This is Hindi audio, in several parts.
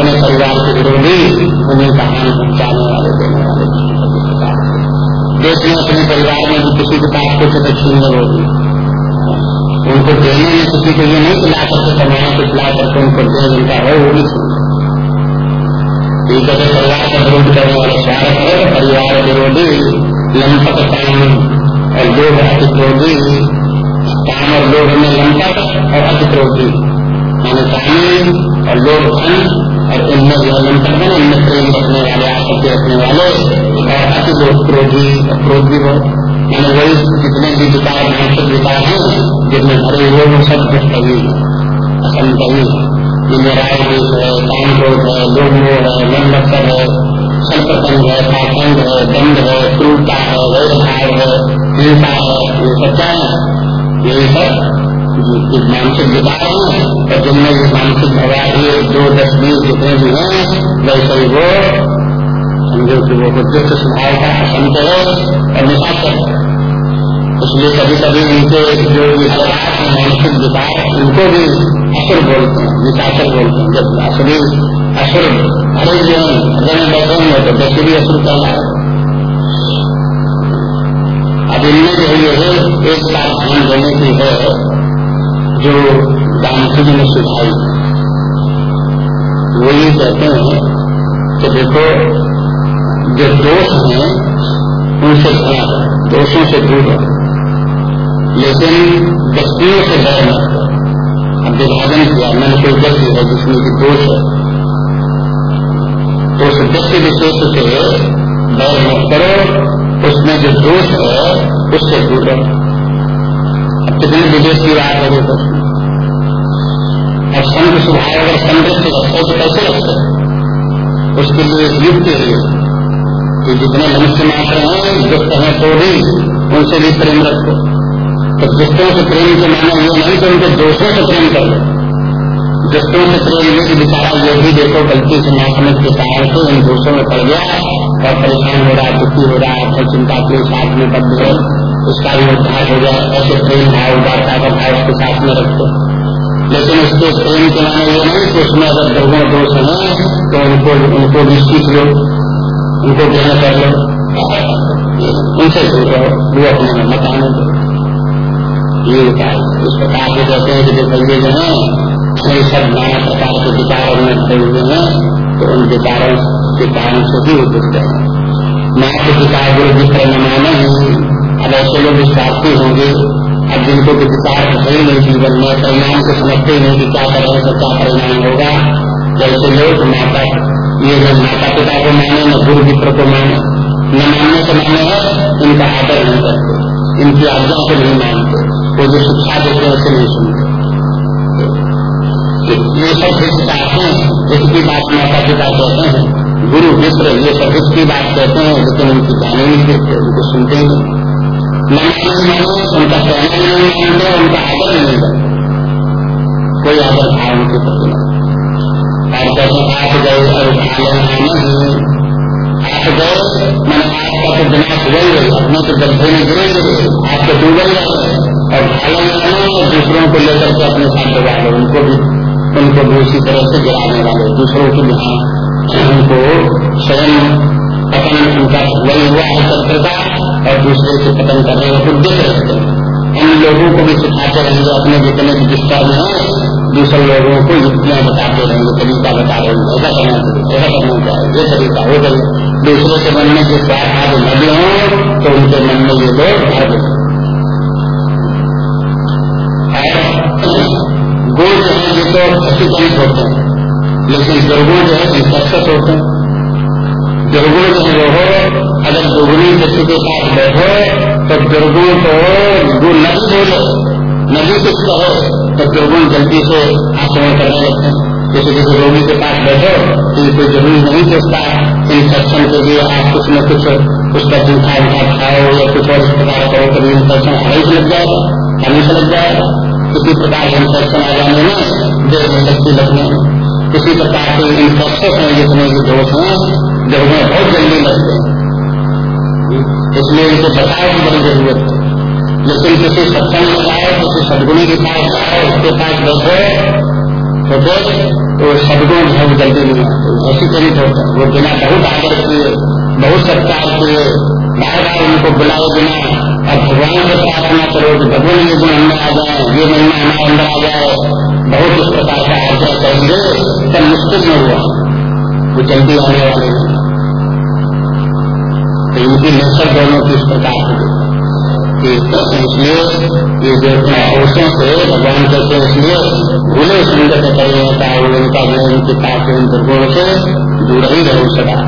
के विरोधी उन्हें कहानी पहुँचाने वाले देने वाले देश में अपने परिवार में भी किसी के पास कुछ तो छीनने होगी उनको देने में किसी को ये नहीं खिला करके कमाए को खिला करके उनको दे जिनका हो वो भी। है परिवार का विरोध करने वाले स्वागत है परिवार विरोधी लंपट काम और लोग अति क्रोधी काम और लोग में लंपट और अति माने और लोग धन और इनमें जो लंपट है इनमें प्रेम रखने वाले आसक्ति रखने वाले और अति लोग क्रोधी क्रोध भी बहुत मैंने वही जितने भी विकार मानसिक विकार हैं जिनमें भरे हुए वो सब दुष्ट कवि असंतवी जिनमें राय देश है काम क्रोध है लोग मोह है मन मत्सर है संप्रसंग है पाखंड है दंड है क्रूरता है वैरभाव है हिंसा है ये सब क्या है यही सब मानसिक विकार है, और जिनमें ये मानसिक भवा एक दो दस बीस जितने भी हैं वैसे ही वो समझो कि वो दुष्ट स्वभाव का असंत है और निशाचर इसलिए कभी कभी उनके जो मानसिक विकार उनको भी असुर बोलते हैं, निशाचर बोलते हैं। जब असुरी असुर हरे जीवन हृदय में बैठे होंगे तो वैसे भी असुर कहला है। अब इनमें जो है, एक बात ध्यान देने की है। जो गांधी जी ने सुझाई वो ये कहते हैं कि देखो, जो दोष हैं, उनसे खड़ा दोषों से दूर है। लेकिन व्यक्तियों से डर मत अब विभाजन किया, मैंने कोई व्यक्ति है जिसमें की दोष है। तो उस व्यक्ति विशेष से डर मत करो, उसमें जो दोष है, उससे दूर रहो। अब कितने विदेश की बात है। और संत स्वभाव अगर समृद्ध रखते तो कैसे रखते उसके लिए युक्त है कि जितने मनुष्य मात्र हैं, दुष्ट हैं तो भी उनसे भी प्रेम रखो। तो दुष्टों से प्रेम के माने ये नहीं कि उनके दोषों से प्रेम कर लो। दुष्टों से प्रेम ये कि बेचारा ये भी देखो, गलती से ना समझ के कारण से इन दोषों में पड़ गया और परेशान हो रहा है, दुखी हो रहा है, अपने चिंता के साथ में बद गए उसका भी उद्धार हो जाए ऐसे प्रेम भाव उदारता का भाव उसके साथ में रखते लेकिन उसके प्रेम के माने ये नहीं कि उसमें अगर दुर्गुण दोष है तो उनको उनको भी सीख लो, उनको ग्रहण कर लो। उनसे दूर रहो, वो अपने में मत दो। ये उपाय। इस प्रकार से कहते हैं कि जो बल्ले जो है कई सब नाना प्रकार के विचारों में खड़े हुए हैं तो उन विचारों के कारण से भी वो दुष्ट है। मात्र विकार गुरु विक्रम माने, अब ऐसे लोग विश्वासी होंगे अब जिनको विचार है ही नहीं जीवन में परिणाम को समझते नहीं कि क्या करेंगे तो क्या परिणाम होगा। जैसे लोग माता, ये जो माता पिता को माने, न गुरु मित्र को माने, न मानने से माने इनका आदर नहीं करते। इनकी आज्ञा को नहीं मानते। वो जो शिक्षा देते हैं, उसे नहीं सुनते। ये सब चाहते हैं इसकी बात माता पिता कहते हैं। गुरु मित्र ये सब हित की बात कहते हैं, लेकिन उनकी जाने नहीं देते, उनको सुनते नहीं। उनका कहना नहीं मानते उनका आदर नहीं करते कोई आदर भाव उनके प्रति और आप गए आने आप गए मैंने आपका तो दिमाग ही अपने तो गड्ढे में गिरेंगे आप तो डूबल और भालन दूसरों को लेकर के अपने साथ लगा दो उनको भी उनको भी उसी तरह से गिराने वाले दूसरों की जहाँ उनको स्वयं पतन उनका वही हुआ है शत्रुता और दूसरे से खत्म करने का उद्देश्य रखते हैं। इन लोगों को भी सिखाते रहेंगे अपने जितने भी डिस्टर्ब हैं, दूसरे लोगों को युक्तियाँ बताते रहेंगे, तरीका बता रहेंगे ऐसा करना चाहिए, ऐसा करना चाहिए, ये तरीका, वो करिए दूसरे के मन में जिस बात आज लगे हों तो उनके मन में ये लोग भर गए। गुण जो है, ये तो खसीकंत होते हैं, लेकिन दुर्गुण जो है इंफेक्शस होते हैं। दुर्गुण जो है, वो अगर दुगुनी व्यक्ति के साथ बैठे तो दुर्गुण को गुण नहीं बोलो नहीं कुछ कहो तो दुर्गुण जल्दी से आक्रमण करने लगते हैं। जैसे किसी रोगी के पास बैठो तो कोई ज़रूरी नहीं कि उसका इन्फेक्शन के लिए आप कुछ न कुछ उसका जूठा उठा खाओ या कुछ और प्रकार करो कभी इन्फेक्शन हमें से लग जाएगा, हमें से लग जाएगा। किसी प्रकार के इन्फेक्शन आ जाने में देर में लगती लगने किसी प्रकार के इन्फेक्शन है जितने भी दोष हैं जब बहुत जल्दी लगते हैं। इसलिए उनको बताओ की बड़ी ज़रूरत है लेकिन किसी सत्संग में जाओ किसी सदगुणी के पास जाओ उसके पास बैठो तो फिर तो सदगुण है, वो जल्दी नहीं आते। ऐसी चरित होता वो बिना बहुत आदर किए, बहुत सत्कार किए बार बार उनको बुलाए बिना और भगवान से प्रार्थना करो कि भगवान ये गुण अंदर आ जाए, ये महिमा हमारे अंदर आ जाए, बहुत इस प्रकार का आग्रह करेंगे, तब मुश्किल में हुआ। वो जल्दी आने वाले नहीं तो इनकी नसर दोनों की इस प्रकार की इसलिए ये जो पुरुषों से भगवान कहते हैं इसलिए भूले सुंदर से कहीं होता है उनका जो उनके पास उन दुर्गुण से दूर ही रहो सदा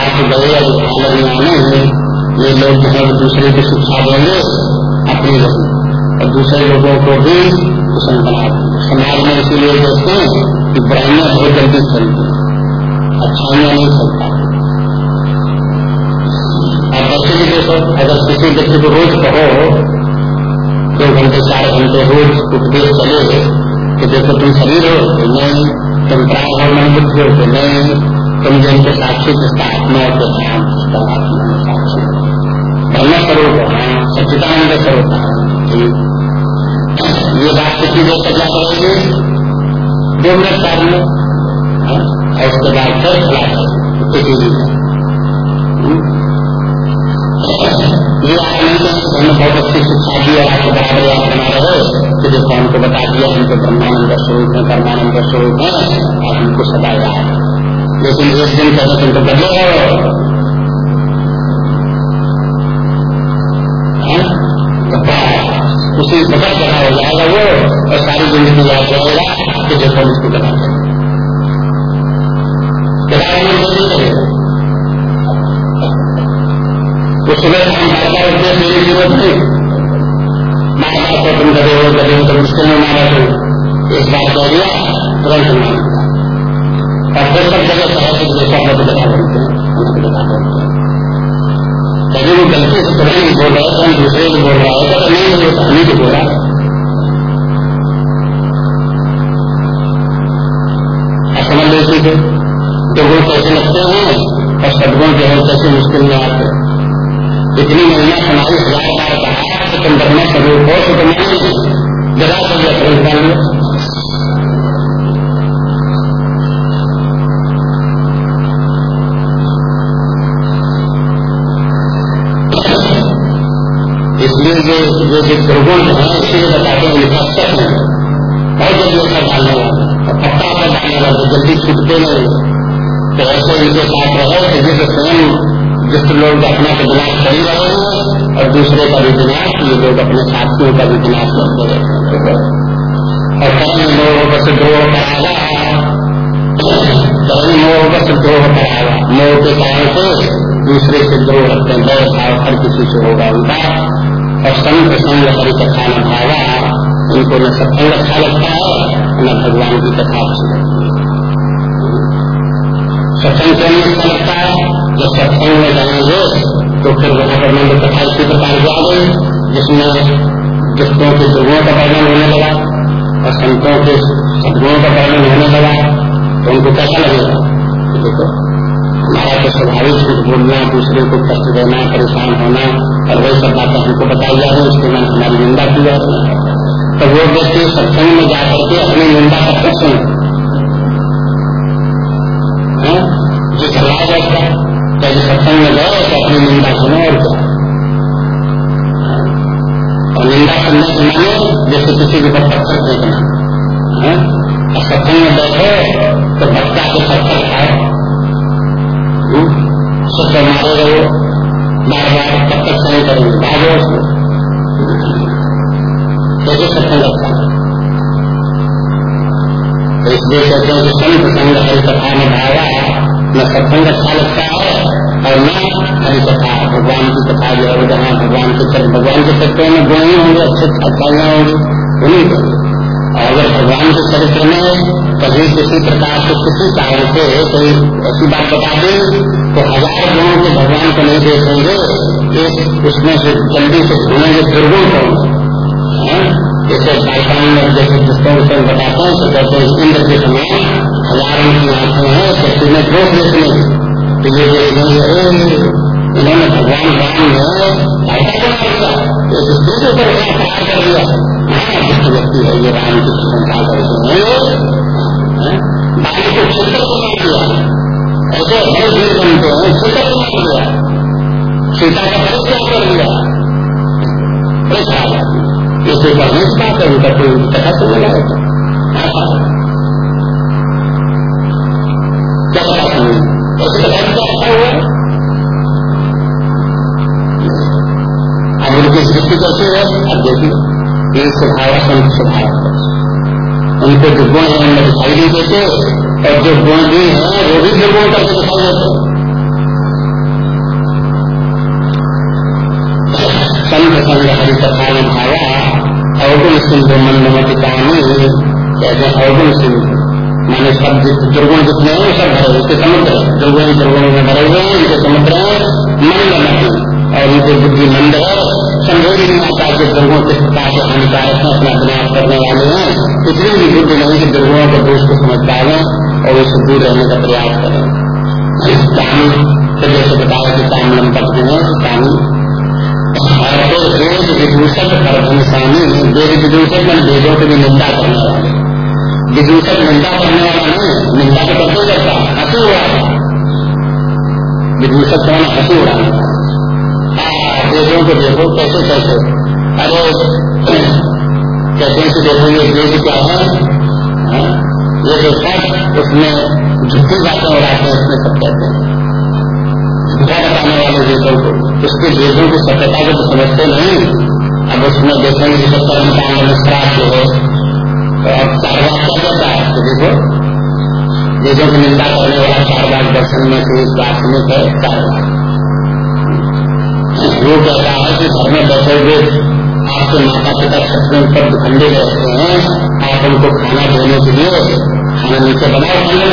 आप गए अब आने ये लोग जो है दूसरे की शिक्षा देंगे, अपनी और दूसरे लोगों को भी कुशल बना समाज में इसीलिए देखते हैं कि ब्राह्मण बहुत जल्दी चलती अच्छाइयाँ नहीं चलता वैसे भी देखो अगर किसी व्यक्ति को रोज कहो दो घंटे चार घंटे रोज उपदेश चले तो देखो तुम शरीर हो? तो नहीं तुम प्राण हो मन बुद्धि हो तो नहीं तुम जिनके साक्षी जिसका आत्मा हो तो हाँ जिसका आत्मा साक्षी ब्रह्म स्वरूप हाँ सच्चिदानंद स्वरूप ये बात देर तक याद रहेगी दो मिनट चार मिनट और उसके बाद फिर आपने बहुत अच्छी शिक्षा दी और आपको बराबर याद बना रहे तो देखो हमको बता दिया हमको ब्रह्मानंद स्वरूप है परमानंद स्वरूप है और हमको सदा याद लेकिन एक दिन पहले तुमको बदले हो हाँ? तो उसी बदल बना हो जाएगा वो और सारी ज़िंदगी याद रहेगा तो देखो उसको बना करेगा तो सुबह शाम मेरी ज़रूरत नहीं मार को तुम करे हो करे हो तो मुश्किल में मारा तो इस बार कह दिया तुरंत मार और फिर सब जगह सहसिक जैसा मत बता बोलते हैं कभी वो गलती से तुम्हें नहीं बोल रहा है तो दूसरे को बोल रहा है तो नहीं वो हमें को बोला समझ लीजिए तो वो कैसे लगते हैं और सदगुण जो है कैसे मुश्किल में आते इतनी महिमा सुनाई हज़ार बार कहा कि तुम ब्रह्म स्वरूप हो तो जरा कर इसलिए जो जो जो दुर्गुण है इसीलिए बताते हैं निपक्षक है। बहुत जल्दी उसका डालने वाला पत्ता पर डालने वाला जल्दी छूटते नहीं। तो ऐसे इनके साथ रहो कि जिसे स्वयं जिस लोग अपना विनाश कर रहे हैं, और दूसरे का भी विनाश ये लोग अपने साथियों का भी विनाश करते रहते हैं। और कहीं मोह बस द्रोह करागा कहीं मोह बस द्रोह करागा मोह के कारण से दूसरे से द्रोह रखते हैं। भाव हर किसी से होगा उनका। और संग प्रसंग हरी कथा न भागा उनको न सत्संग अच्छा लगता है, न भगवान की कथा अच्छी लगती है। सत्संग नहीं अच्छा लगता है। जब सत्संग में जाएँगे तो फिर वहाँ पर मंदिर कथा इसी प्रकार की आ गई जिसमें दुष्टों के दुर्गुणों का वर्णन होने लगा और संतों के सदगुणों का वर्णन होने लगा। तो उनको कैसा लगेगा? देखो, हमारा तो स्वाभाविक कुछ बोलना, दूसरे को कष्ट देना, परेशान होना, और वही सब बातें हमको बताई जा रही है, उसके बाद हमारी निंदा की जा रही है। तो वो व्यक्ति सत्संग में जाकर के अपनी निंदा का प्रश्न जो चलाया जाता है जब सत्संग में गए तो अपनी निंदा सुनो और क्या और निंदा सुनने के माने जैसे किसी के ऊपर पत्थर फेंकना और सत्संग में बैठे तो बच्चा के पत्थर खाए सुख मारे रहो बार बार पत्थर सही करेंगे भागो कैसे सत्संग अच्छा तो इसलिए कहते हैं कि संत संग हरि कथा में भावा न सत्संग अच्छा लगता है। और मैं हरी कथा भगवान की कथा जो है, जहाँ भगवान के चरित्र भगवान के चरित्र में गुण ही होंगे, अच्छे अच्छाइयाँ होंगी, उन्हीं को। और अगर भगवान के चरित्र में कभी किसी प्रकार से किसी कारण से कोई ऐसी बात बता दें तो हज़ार गुणों के भगवान को नहीं देखेंगे एक उसमें से जल्दी से ढूंढेंगे दुर्गुण कौन जैसे कार्यक्रम में जैसे पुस्तकों विषय बताते हैं तो कहते हैं, इंद्र के समय हज़ारों की आँखें हैं शक्ति में दोष देखने तो ये इन्होंने भगवान राम ने ऐसा बना दूसरे व्यक्ति है ये राम की प्रशंसा करते को छित्र को नहीं दिया ऐसे सीता का परिचय कर दिया खराब इसे पढ़ने की बात उनका कोई कथा लगा होता क्या कथा सुनी ऐसे कथा क्या अच्छा हुआ अब सृष्टि कैसे है अब देखिए एक स्वभाव स्वभाव उनको जो गुण है, उनमें दिखाई नहीं देते, और जो गुण भी है, वो भी निर्गुण करके दिखाई देते संत संग हरि कथा में भाया, अवगुण सिंह मंदमति कहानी कहते हैं, अवगुण सिंह मैंने सब दुर्गुण जितने हैं सब भरे, उसके समुद्र दुर्गुण दुर्गुण में भरे हुए हैं, उनके समुद्र है, मंदमति। और उनकी बुद्धि मंद है ही नहीं आता कि दुर्गुण किस प्रकार हानिकारक है, अपना विनाश करने वाले हैं इतनी भी बुद्धि नहीं कि दुर्गुणों के दोष को समझ पाए और उससे दूर रहने का प्रयास करें। कहानी फिर जैसे बताया कि काम लंपट जो है और फिर वेद विदूषक प्रथम स्वामी वेद विदूषक मन वेदों की भी निंदा करने वाले विदूषक निंदा करने वाला नहीं निंदा तो करते करता हँसी उड़ा विदूषक कौन हँसी उड़ाने वेदों को देखो, कैसे कैसे अरे, कैसे कि देखो ये वेद क्या है? हाँ? ये जो सब उसमें झूठी बातें उड़ाते हैं, उसमें सब कहते हैं। झूठा बताने वाले वेदों को, उसके वेदों की सत्यता को तो समझते नहीं। अब उसमें देखेंगे कि सब कर्म में श्राप जो है तो अब चार बात क्या कहता है? तो देखो वेदों की निंदा करने वाला चार बात दर्शन में से एक दार्शनिक है चार बात वो कहता है कि घर में बैठे हुए आपके माता पिता में ऊपर खंडे रहते हैं, आप उनको खाना देने के लिए खाना नीचे बनाओ खाने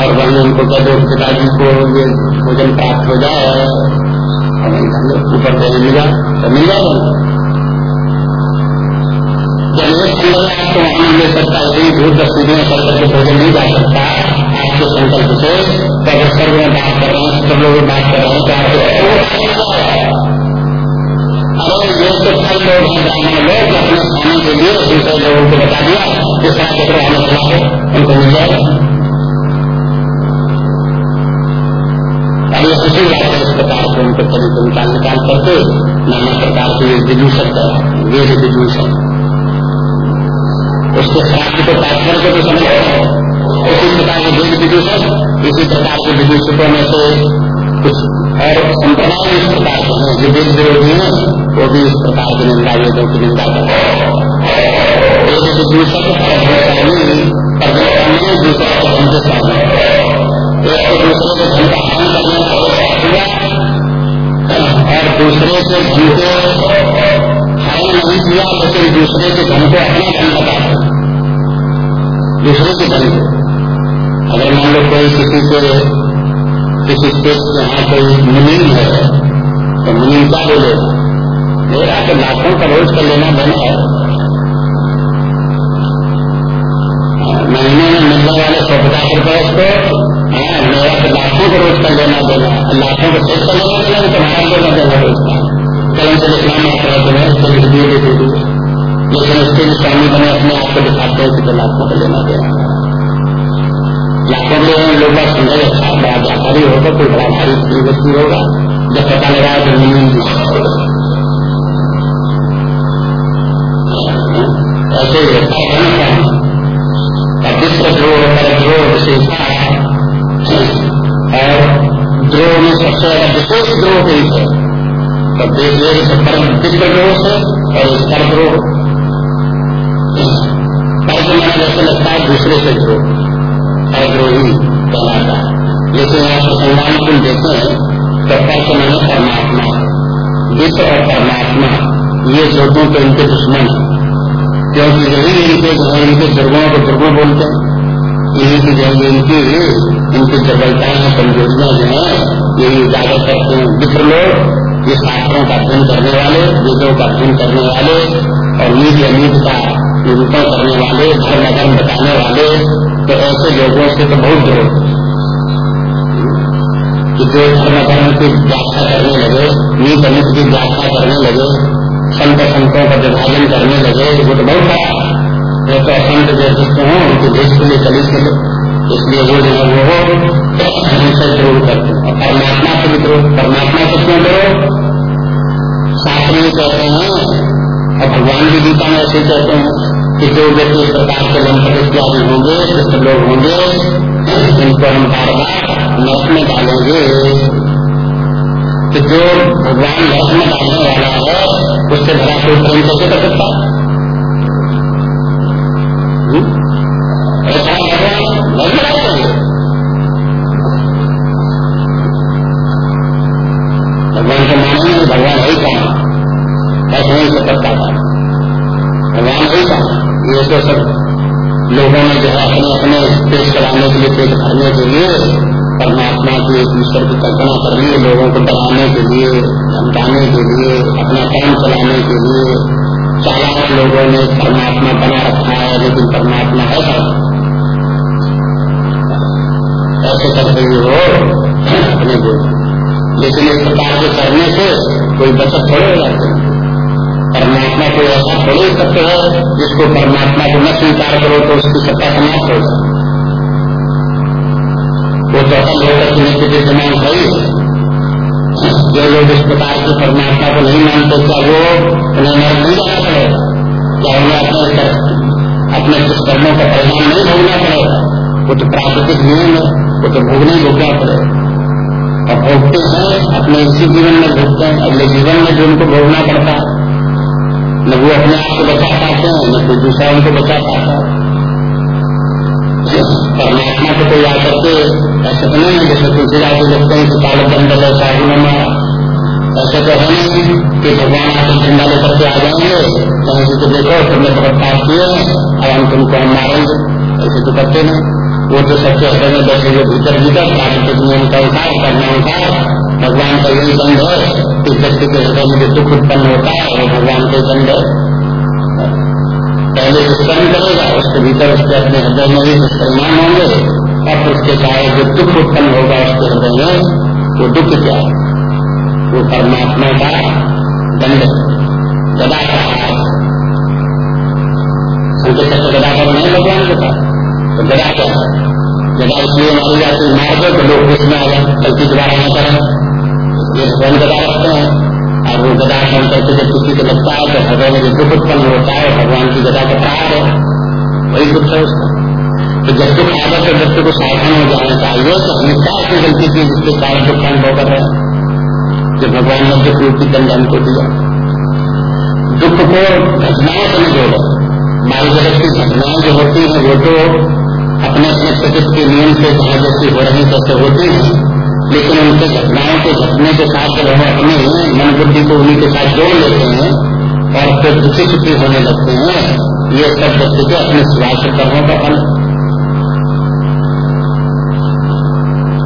और वहीं उनको कह दो पिताजी को ये भोजन प्राप्त हो जाए ऊपर देने मिला तो मिल जाए। जब एक में आपको वहाँ मिल सकता है कर करके भोजन नहीं जा सकता आपके संकल्प से तो अगर सर्व में बात कर रहे हैं, सब लोग बात कर रहे हैं तो आपको और ये तो हैं के दूसरे को बता दिया बात इस प्रकार से उनको कभी कभी निकाल करके, नाना के को को तो समझ इसी प्रकार के वेद विदूषक इसी प्रकार के विदूषकों में से कुछ और संप्रदाय इस प्रकार के हैं। जो वेद विरोधी है, वो भी इस प्रकार की निंदा वेदों की निंदा करते हैं। दूसरे को तो और दूसरे के धन को हानि नहीं किया, लेकिन दूसरे के धन को अपना धन बताते दूसरे के धन को। कोई किसी के किसी स्टेट में यहाँ कोई मुनीम है तो मुनीम क्या बोलेगा मेरा तो लाखों का रोज कर लेना बना है। महीने में मिलने वाले सौ पचास रुपए उसको हाँ मेरा तो लाखों का रोज कर लेना देना लाखों को सेट कर लेना देना तुम्हारा लेना देना रोज का। कलम से लिखना मात्र है तुम्हें उसको लिख दिए लेकिन उसके भी स्वामी बने अपने आप को दिखाते हैं कि तो लाखों का लेना देना में लोग समझे अच्छा बड़ा व्यापारी होगा कोई बड़ा भारी व्यक्ति होगा जब पता लगा तो नहीं ऐसे द्रोह और द्रोह में सबसे विशेष द्रोह कई है तो द्रोह से और इस द्रोह पर जैसे लगता है दूसरे से द्रोह अद्रोही कहलाता है। लेकिन यहाँ तुम देते हैं तो तर्क मैंने परमात्मा। विश्व और परमात्मा, ये लोगों के इनके दुश्मन है। क्योंकि यही इनके जो है इनके दुर्गुणों को दुर्गुण बोलते हैं। यही की जो इनकी इनकी दुर्बलताएँ कमजोरियाँ जो है यही करते हैं मित्र लोग, ये शास्त्रों का अध्ययन करने वाले, वेदों का अध्ययन करने वाले, और नीति अनीत का निरूपण करने वाले, धर्म अधर्म बताने वाले तो ऐसे लोगों से तो बहुत दूर। कि जो धर्म धर्म की व्याख्या करने लगे, नीत अनित की व्याख्या करने लगे, संत संतों का विभाजन करने लगे, वो तो बहुत बड़ा तो असंत जो दुष्ट हो, उनके देश के लिए चली चले। इसलिए वो जो है वो हमसे ज़रूर करते और परमात्मा से भी परमात्मा से क्यों करो शास्त्र में कहते हैं, और भगवान की गीता में ऐसे कहते हैं। कि जो व्यक्ति इस प्रकार के इत्यादि होंगे दुष्ट लोग होंगे इनको हम बार बार नरक में डालेंगे। कि जो भगवान नरक में डालने वाला है, उससे भरा कोई प्रेम कैसे कर सकता भगवान को मानेंगे भगवान है कहा ऐसा नहीं सकता था है। तो सब लोगों ने जो है अपने अपने पेट चलाने के लिए पेट भरने के लिए, परमात्मा की एक ईश्वर की कल्पना कर ली लोगों को डराने के लिए, धमकाने के लिए, अपना काम चलाने के लिए। चालाक लोगों ने परमात्मा बना रखा है, लेकिन परमात्मा है ऐसे करते हुए हो, अपने लेकिन इस प्रकार के करने से कोई बचत थोड़े हो जाते परमात्मा को ऐसा थोड़े सत्य है, जिसको परमात्मा को न स्वीकार करो तो उसकी सत्ता समाप्त हो जाए वो तो असल होकर सुनिश्चित विद्यमान है जो लोग इस प्रकार के परमात्मा को नहीं मानते, क्या वो उन्हें नरक नहीं जाना पड़ेगा? क्या उन्हें अपने अपने कुछ कर्मों का परिणाम नहीं भोगना पड़ेगा? वो तो प्राकृतिक नियम है, वो तो भोगने ही भोगना पड़ेगा। और भोगते हैं, अपने इसी जीवन में भोगते हैं, अगले जीवन में जो उनको भोगना पड़ता है। न वो अपने आप को बचा पाते हैं न कोई दूसरा उनको बचा पाता है। परमात्मा को कोई आकर के ऐसे तो नहीं है जैसे तुलसीदास जी लिखते हैं काले है साहू नमा ऐसे तो है नहीं कि भगवान आकर झंडा लेकर के आ जाएँगे से तो देखो, तुमने बहुत पाप किए अब हम तुमको हम मारेंगे। ऐसे तो करते नहीं। वो तो सबसे हृदय में बैठे हुए भीतर भीतर प्राकृतिक नियम का उठार करना उठार भगवान का यही दंड है कि व्यक्ति के हृदय में जो दुख उत्पन्न होता है वो भगवान के दंड है। पहले दुष्कर्म करेगा, उसके भीतर उसके अपने हृदय में भी दुष्परिणाम होंगे, और उसके कारण जो दुख उत्पन्न होगा उसके हृदय में, वो दुख क्या वो परमात्मा का दंड गदा का संकेत से गदा पर नहीं भगवान के पास। तो गदा क्या है? गदा इसलिए मारी जाती मार दो तो लोग उसमें आ जाए गलती दोबारा न करें। ये स्वयं गदा रखते हैं। और वो गदा बन करके जब किसी को लगता है तो हृदय में जो दुख उत्पन्न होता है, भगवान की गदा का प्रहार है। वही दुख है उसका। तो जब दुख आगा तो व्यक्ति को सावधान हो जाना चाहिए तो हमें क्या ऐसी गलती की जिसके कारण दुख अनुभव कर रहे हैं जो भगवान ने दुख रूपी दंड हमको दिया। दुख को घटनाओं से नहीं जोड़ो माल जगत की घटनाएँ जो होती है, वो तो अपने अपने प्रकृति के नियम से, जहाँ जैसी हो रही तैसे होती हैं। लेकिन उनके घटनाओं के घटने के साथ जब हम अपने मन बुद्धि को उन्हीं के साथ जोड़ लेते हैं और फिर दुखी सुखी होने लगते हैं, ये सब व्यक्ति के अपने स्वास्थ्य कर्मों का फल।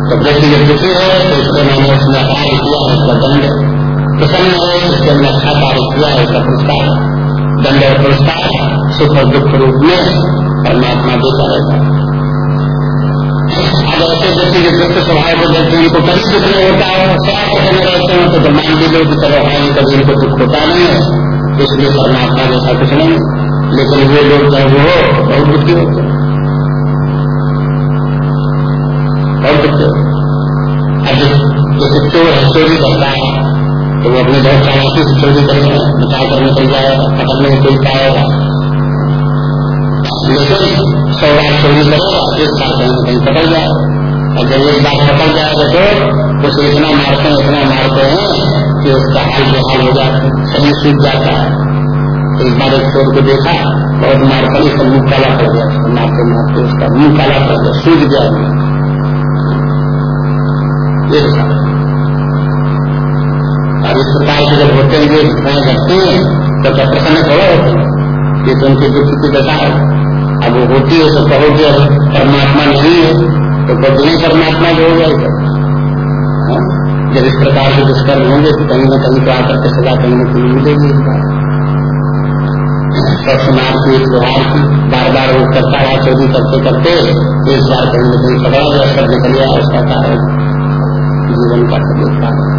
तो व्यक्ति जब दुखी है तो उसको मैंने उसने अपराध किया है उसका दंड। प्रसन्न है उसके हमने अच्छा कार्य किया है उसका पुरस्कार। दंड और पुरस्कार सुख और दुख रूप में परमात्मा देता रहता अब ऐसे व्यक्ति के दुख स्वभाव को देखते हैं, उनको कभी दुख नहीं होता है स्वास्थ्य करने रहते हैं तो ब्रह्मांड भी लोग तरह है, कभी इनको दुख होता नहीं है। इसलिए परमात्मा जैसा कुछ नहीं। लेकिन वे लोग जो वो बहुत दुखी होते हैं। और कुछ अब जैसे चोर है, चोरी करता है तो वो अपने बहुत चालाकी से चोरी करेगा बचाव करने चल जाएगा, पकड़ने में कोई पाएगा। लेकिन सौ बार चोरी करेगा एक बार कहीं कहीं पकड़ जाए। और जब एक बार पकड़ जाएगा तो उसे इतना मारते हैं, इतना मारते हैं कि उसका हाल बेहाल हो जाता है शरीर सूख जाता है। एक बार एक चोर को देखा, बहुत मार पड़ी सब मुँह काला कर गया। मारते मारते उसका मुँह काला कर गया सूझ गया। अब इस प्रकार से जब होते हैं घटनाएँ घटती हैं तो प्रसन्न हैं ये तो उनकी दुख की दशा है। अब वो होती है तो कहो कि अब परमात्मा नहीं है तो नहीं परमात्मा जो हो जाएगा हाँ? जब इस प्रकार के दुष्कर्म होंगे तो कहीं ना कहीं तो आकर के सजा कहीं ना कहीं मिलेगी समाज की व्यवहार की बार बार वो करता रहा चोरी करते करते इस बार कहीं ना कहीं पकड़ा गया, सब निकल गया, उसका कारण जीवन का सदुत्पादन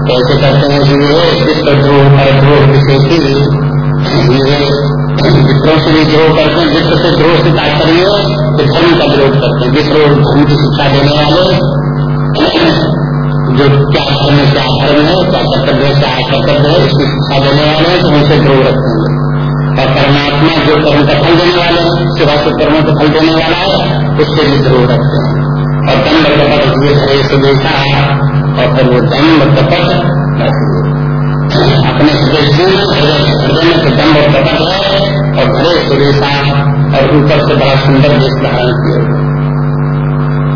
तो ऐसे करते हैं कि ये विश्व द्रोह पर द्रोह विशेषी विद्रोह से भी द्रोह करते हैं विश्व से द्रोह से तात्पर्य तो धर्म का विरोध करते हैं। विश्व धर्म की शिक्षा देने वाले, जो क्या धर्म है, क्या धर्म है, क्या कर्तव्य है, क्या कर्तव्य है इसकी शिक्षा देने वाले हैं तो उनसे द्रोह रखते हैं। और परमात्मा जो कर्म का फल देने वाले हैं सेवा से कर्मों का फल देने वाला है, उससे भी द्रोह रखते हैं। और दंड कपट ये हरे से देखा, और फिर वो दंड कपट अपने हृदय हृदय में तो दम और कपट है और भरे सुरेशा और ऊपर से बड़ा सुंदर देश धारण किए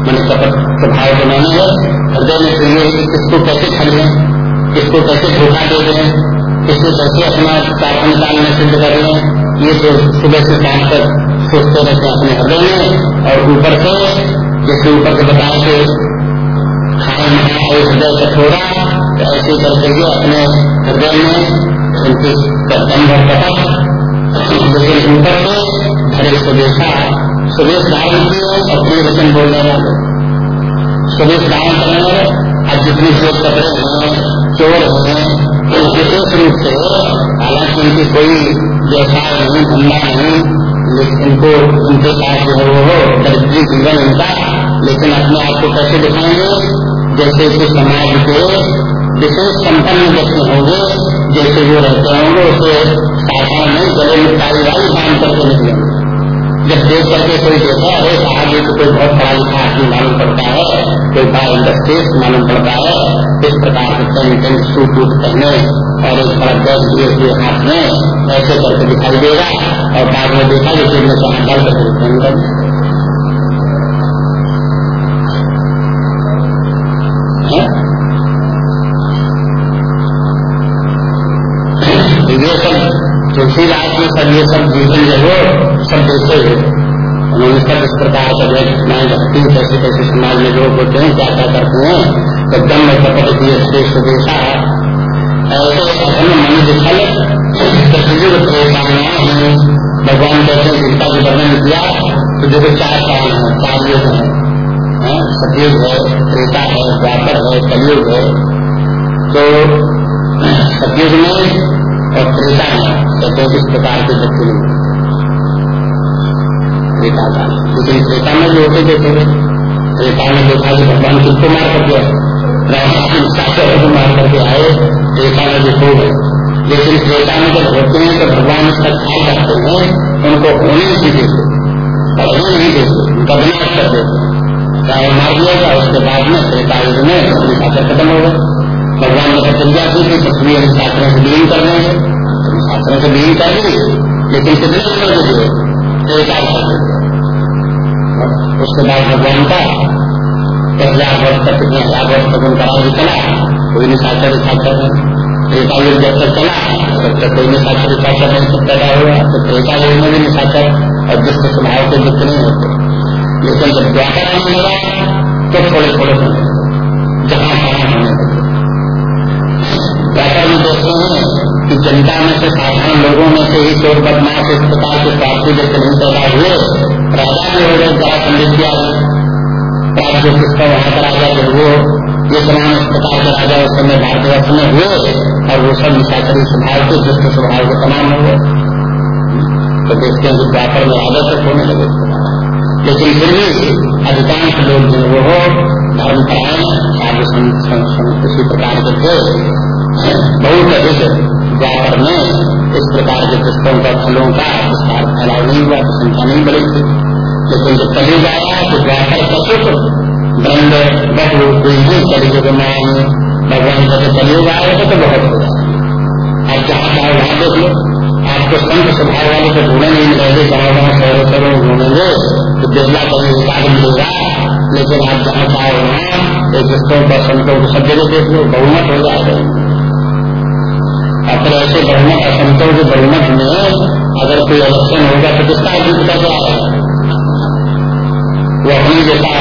मैंने कपट स्वभाव के माने है। हृदय में तो ये किसको कैसे खरीदे किसको कैसे धोखा दे दें? किसको कैसे अपना प्रार्थना काल में सिद्ध कर लें? ये तो सुबह से शाम तक सोचते रहते हैं अपने हृदय में और ऊपर से, जैसे ऊपर से कि खाना हृदय कठोरा ऐसे करके के अपने हृदय में उनके दम भर कटा लेकिन ऊपर से भरे स्वदेशा स्वदेश धारण किए अपने वचन बोलने वाले स्वदेश धारण करने वाले अब जितनी चोर कपड़े हैं चोर हैं तो विशेष रूप से हालाँकि उनकी कोई व्यवसाय नहीं धंधा नहीं लेकिन उनको उनके पास जो है वो हो दरिद्री जीवन उनका लेकिन अपने आप को कैसे दिखाएँगे जैसे कि समाज के विशेष संपन्न व्यक्ति होंगे, जैसे वो रहते होंगे, उसे शाखा में गले में ताली वाली बाँध करके निकलेंगे जब देख करके कोई देखा है आगे तो कोई बहुत पढ़ा लिखा आदमी मालूम पड़ता है, कोई बड़ा इंडस्ट्रीज़ मालूम पड़ता है, इस प्रकार के कहीं कहीं सूट वूट पहने और एक बड़ा बैग दिए हुए हाथ में ऐसे करके दिखाई देगा और बाद में देखा जैसे में कहा डर करके तुलसीदास ने सब ये सब जीवन जो हो। सब देखे हुए उन्होंने सब इस प्रकार का घटनाएँ घटती कैसे कैसे समाज में लोग होते हैं क्या क्या करते हैं तो दम में कपट दिए श्रेष्ठ देखा। ऐसे अपने मन दिखल सतयुग भगवान कहते हैं गीता के वर्णन किया तो देखो चार काल है चार युग है सतयुग है त्रेता है द्वापर है, कलयुग है तो सतयुग में और त्रेता में कहते हैं प्रकार के व्यक्ति त्रेता का। लेकिन त्रेता में भी होते देखे त्रेता में देखा कि भगवान किसको मार करके आए? को मार करके आए त्रेता में खूब है। लेकिन त्रेता में जब होते हैं तो भगवान उसका ख्याल रखते हैं, उनको होने नहीं देते बढ़ने नहीं देते, उनका विनाश कर देते चाहे मार दिया जाए, उसके बाद में त्रेता युग में अपनी खत्म हो गए भगवान ने प्रतिज्ञा की थी पृथ्वी हम शास्त्रों से लीन कर देंगे शास्त्रों से लीन कर दी लेकिन कितने कर दीजिए उसके बाद भगवान का दस हज़ार वर्ष तक कितने हज़ार वर्ष तक उनका राज्य चला। कोई नहीं। साक्षर साक्षर त्रेतायुग जब तक चला तब तक कोई नहीं साक्षर साक्षर नहीं सब पैदा हुआ तो त्रेतायुग में भी निशाचर और जिसके स्वभाव के दुख नहीं होते। लेकिन जब द्वापर आने लगा तो थोड़े थोड़े होने जनता में से, साधारण लोगों में से ही चोर बदमाश इस प्रकार के प्राप्ति जैसे नहीं पैदा हुए। राजा भी हो गए, जरा पंडित किया राज्य किसका वहाँ का राजा जो वो ये तमाम इस प्रकार के राजा उस समय भारतवर्ष में हुए, और वो सब निशाचरी स्वभाव के, दुष्ट स्वभाव के तमाम हुए तो देखते हैं कि व्यापार में राजा तक होने लगे। लेकिन फिर भी अधिकांश लोग जो वो धर्म परायण साधु संत किसी प्रकार के थे। बहुत अधिक व्यापार में इस प्रकार के पुष्पों का फलों का विस्तार फैलाव नहीं हुआ तो संख्या नहीं बढ़ी थी लेकिन जब कभी आया तो व्यापार कशुक दंड बहु कलयुग मान भगवान का जब कलयुग आएगा तो बहुत हो जाएगा आप जहाँ चाहे वहाँ देख लो, आपको संत स्वभाव वाले को ढूंढे नहीं मिलेंगे जहाँ वहाँ शहरों शहरों घूमेंगे तो बिरला कभी आदमी मिलेगा लेकिन आप जहाँ चाहे वहाँ, एक पुस्तकों पर संतों को सब जगह देख लो, बहुमत हो जाएगा फिर ऐसे बहुमत असंतों के बहुमत में अगर कोई इलेक्शन होगा तो किसका जीत कर जाएगा वो अपनी जैसा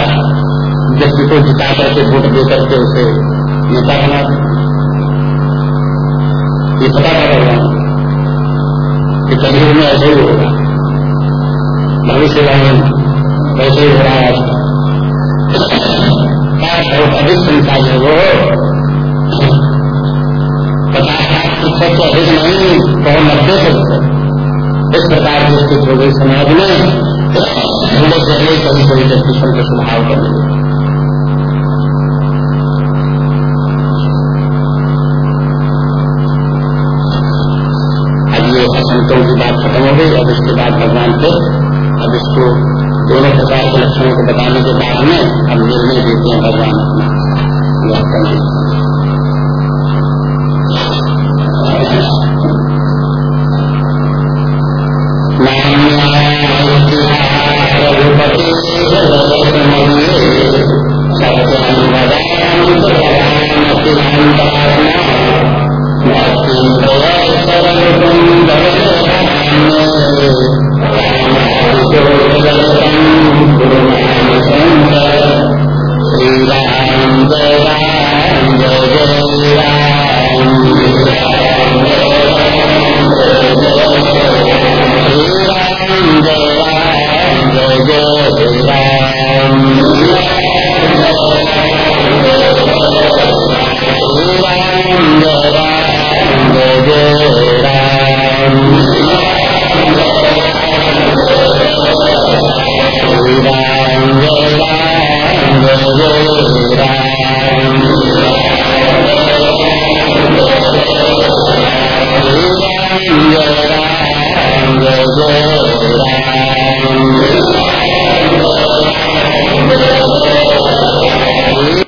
व्यक्ति को जिता करके, वोट दे करके उसे नेता बना ये पता था भगवान कि कलयुग में ऐसे ही होगा। भविष्य वैसे ही हो रहा है। बहुत अधिक संख्या है वो पचास साठ प्रतिशत से अधिक नहीं तो नब्बे प्रतिशत इस प्रकार की स्थिति हो गई समाज में। लोग जगह कभी कभी किस्म का स्वभाव कर संतों की बात खत्म हो गई, अब इसके बाद भगवान को, अब इसको दोनों प्रकार के लक्षणों को बताने के बाद में अब निर्णय देते हैं भगवान अपना।